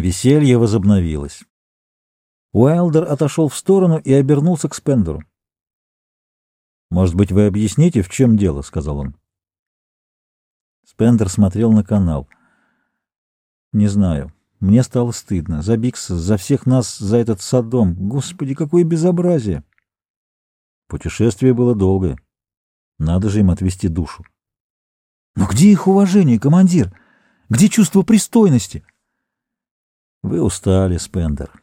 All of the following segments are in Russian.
Веселье возобновилось. Уайлдер отошел в сторону и обернулся к Спендеру. «Может быть, вы объясните, в чем дело?» — сказал он. Спендер смотрел на канал. «Не знаю. Мне стало стыдно. За Бикса, за всех нас, за этот садом. Господи, какое безобразие!» Путешествие было долгое. Надо же им отвести душу. «Но где их уважение, командир? Где чувство пристойности?» «Вы устали, Спендер,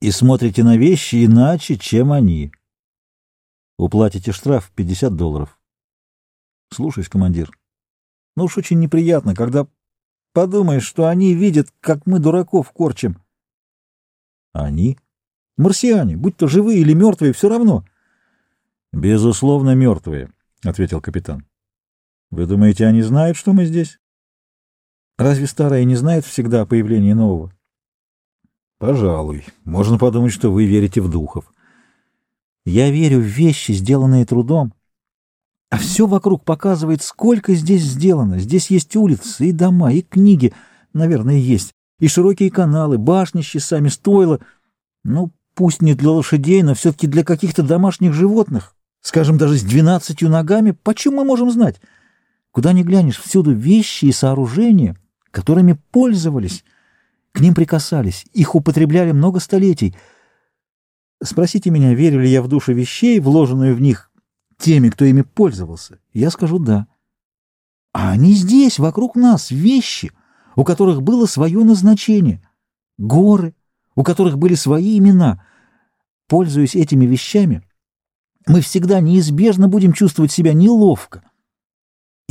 и смотрите на вещи иначе, чем они». Уплатите штраф 50 долларов. Слушаюсь, командир. Ну уж очень неприятно, когда подумаешь, что они видят, как мы дураков корчим. Они? Марсиане, будь то живые или мертвые, все равно. Безусловно, мертвые, — ответил капитан. Вы думаете, они знают, что мы здесь? Разве старые не знают всегда о появлении нового? Пожалуй. Можно подумать, что вы верите в духов. Я верю в вещи, сделанные трудом. А все вокруг показывает, сколько здесь сделано. Здесь есть улицы и дома, и книги, наверное, есть, и широкие каналы, башни с часами, стойла. Ну, пусть не для лошадей, но все-таки для каких-то домашних животных. Скажем, даже с двенадцатью ногами. Почему мы можем знать? Куда ни глянешь, всюду вещи и сооружения, которыми пользовались, к ним прикасались, их употребляли много столетий — Спросите меня, верю ли я в душу вещей, вложенную в них теми, кто ими пользовался. Я скажу «да». А они здесь, вокруг нас, вещи, у которых было свое назначение, горы, у которых были свои имена. Пользуясь этими вещами, мы всегда неизбежно будем чувствовать себя неловко.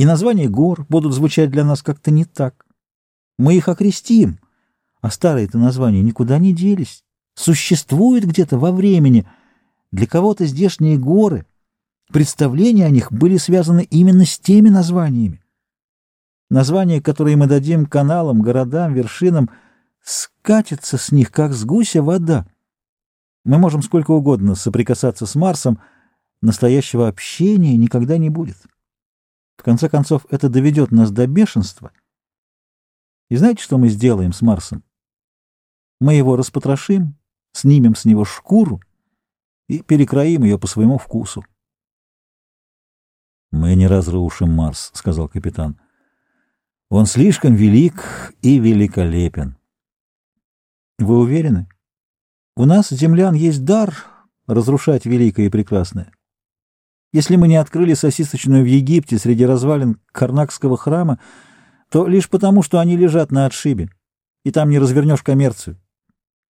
И названия гор будут звучать для нас как-то не так. Мы их окрестим, а старые-то названия никуда не делись существует где-то во времени. Для кого-то здешние горы, представления о них были связаны именно с теми названиями. Названия, которые мы дадим каналам, городам, вершинам, скатятся с них, как с гуся вода. Мы можем сколько угодно соприкасаться с Марсом, настоящего общения никогда не будет. В конце концов, это доведет нас до бешенства. И знаете, что мы сделаем с Марсом? Мы его распотрошим, снимем с него шкуру и перекроим ее по своему вкусу. «Мы не разрушим Марс», — сказал капитан. «Он слишком велик и великолепен». «Вы уверены? У нас, землян, есть дар разрушать великое и прекрасное. Если мы не открыли сосисочную в Египте среди развалин Карнакского храма, то лишь потому, что они лежат на отшибе, и там не развернешь коммерцию.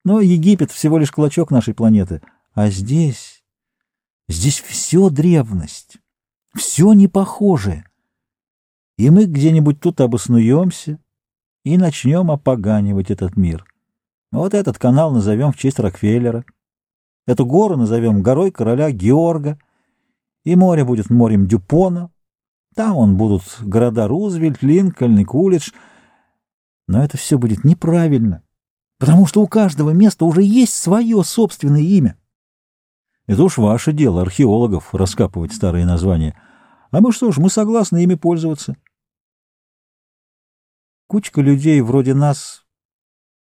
Но Египет всего лишь клочок нашей планеты. А здесь... Здесь все древность, все непохожее. И мы где-нибудь тут обоснуемся и начнем опоганивать этот мир. Вот этот канал назовем в честь Рокфеллера. Эту гору назовем горой короля Георга. И море будет морем Дюпона. Там он будут города Рузвельт, Линкольн и Кулидж. Но это все будет неправильно потому что у каждого места уже есть свое собственное имя. Это уж ваше дело, археологов, раскапывать старые названия. А мы что ж, мы согласны ими пользоваться. Кучка людей вроде нас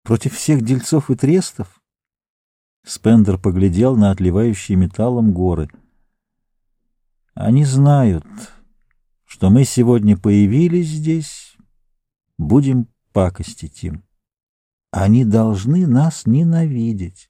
против всех дельцов и трестов. Спендер поглядел на отливающие металлом горы. Они знают, что мы сегодня появились здесь, будем пакостить им. Они должны нас ненавидеть.